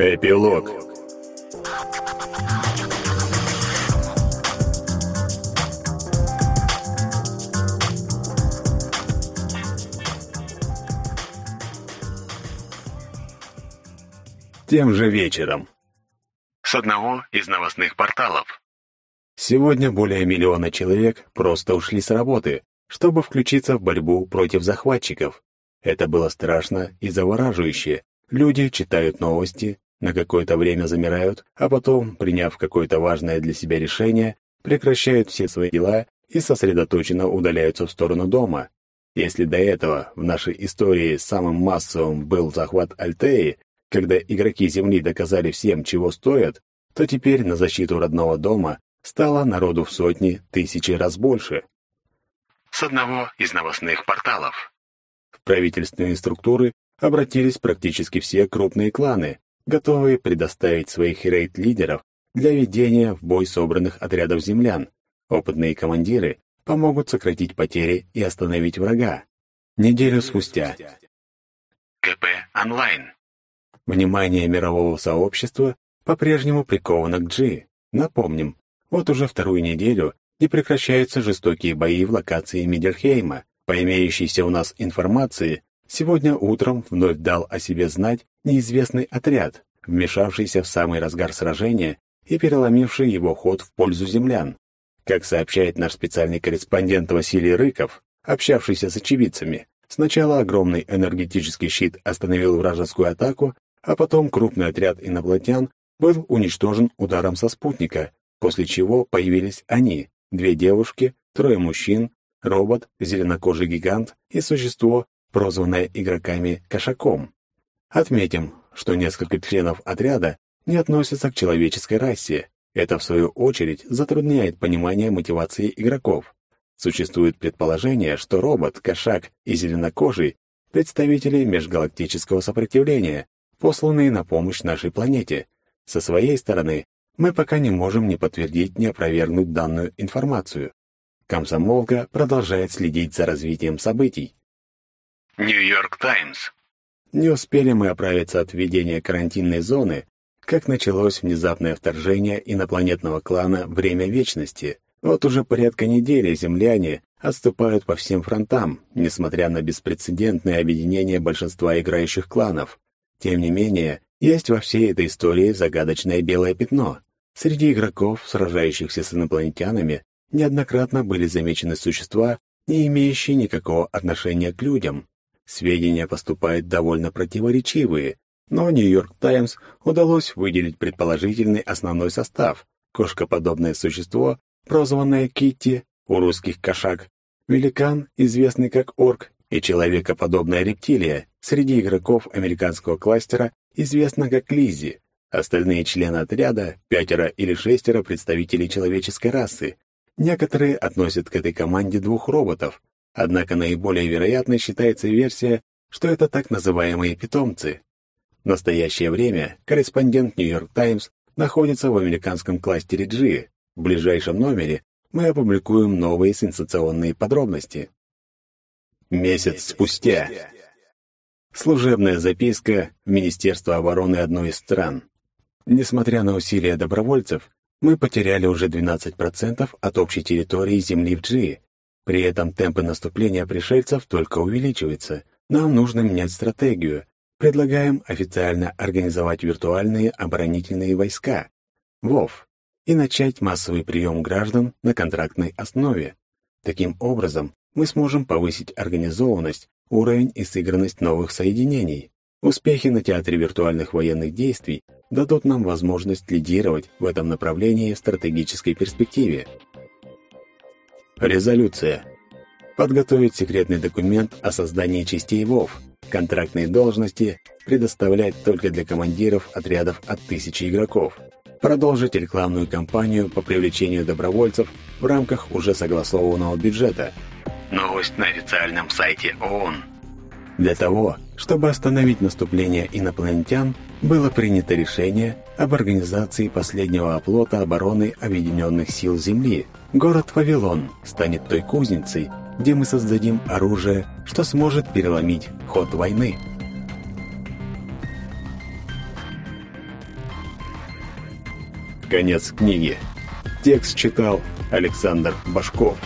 Эпилог Тем же вечером. С одного из новостных порталов. Сегодня более миллиона человек просто ушли с работы, чтобы включиться в борьбу против захватчиков. Это было страшно и завораживающе. Люди читают новости, на какое-то время замирают, а потом, приняв какое-то важное для себя решение, прекращают все свои дела и сосредоточенно удаляются в сторону дома. Если до этого в нашей истории самым массовым был захват Альтеи, когда игроки Земли доказали всем, чего стоят, то теперь на защиту родного дома стало народу в сотни, тысячи раз больше. С одного из новостных порталов. В правительственные структуры обратились практически все крупные кланы, готовые предоставить своих рейд-лидеров для ведения в бой собранных отрядов землян. Опытные командиры помогут сократить потери и остановить врага. Неделю спустя. КП онлайн. Внимание мирового сообщества по-прежнему приковано к G. Напомним, вот уже вторую неделю не прекращаются жестокие бои в локации Мидельхейма. По имеющейся у нас информации, сегодня утром вновь дал о себе знать неизвестный отряд, вмешавшийся в самый разгар сражения и переломивший его ход в пользу землян. Как сообщает наш специальный корреспондент Василий Рыков, общавшийся с очевидцами, сначала огромный энергетический щит остановил вражескую атаку, а потом крупный отряд инопланетян был уничтожен ударом со спутника, после чего появились они, две девушки, трое мужчин, робот, зеленокожий гигант и существо, прозванное игроками кошаком. Отметим, что несколько членов отряда не относятся к человеческой расе. Это, в свою очередь, затрудняет понимание мотивации игроков. Существует предположение, что робот, кошак и зеленокожий — представители межгалактического сопротивления, посланные на помощь нашей планете. Со своей стороны, мы пока не можем ни подтвердить, ни опровергнуть данную информацию. Комсомолка продолжает следить за развитием событий. Нью-Йорк Таймс. Не успели мы оправиться от введения карантинной зоны, как началось внезапное вторжение инопланетного клана «Время Вечности». Вот уже порядка недели земляне отступают по всем фронтам, несмотря на беспрецедентное объединение большинства играющих кланов. Тем не менее, есть во всей этой истории загадочное белое пятно. Среди игроков, сражающихся с инопланетянами, неоднократно были замечены существа, не имеющие никакого отношения к людям. Сведения поступают довольно противоречивые, но Нью-Йорк Таймс удалось выделить предположительный основной состав. Кошкоподобное существо, прозванное Китти, у русских кошак, великан, известный как орк, и человекоподобная рептилия, среди игроков американского кластера, известна как Лизи. Остальные члены отряда, пятеро или шестеро представителей человеческой расы. Некоторые относят к этой команде двух роботов, однако наиболее вероятной считается версия, что это так называемые питомцы. В настоящее время корреспондент «Нью-Йорк Таймс» находится в американском кластере G. В ближайшем номере мы опубликуем новые сенсационные подробности. Месяц спустя. Служебная записка в Министерство обороны одной из стран. Несмотря на усилия добровольцев, мы потеряли уже 12% от общей территории Земли в Джи. При этом темпы наступления пришельцев только увеличиваются. Нам нужно менять стратегию. Предлагаем официально организовать виртуальные оборонительные войска, ВОВ, и начать массовый прием граждан на контрактной основе. Таким образом, мы сможем повысить организованность, уровень и сыгранность новых соединений. Успехи на театре виртуальных военных действий дадут нам возможность лидировать в этом направлении в стратегической перспективе. Резолюция. Подготовить секретный документ о создании частей ВОВ. Контрактные должности предоставлять только для командиров отрядов от тысячи игроков. Продолжить рекламную кампанию по привлечению добровольцев в рамках уже согласованного бюджета. Новость на официальном сайте ООН. Для того, чтобы остановить наступление инопланетян, было принято решение об организации последнего оплота обороны Объединенных сил Земли. Город Вавилон станет той кузницей, где мы создадим оружие, что сможет переломить ход войны. Конец книги. Текст читал Александр Башков.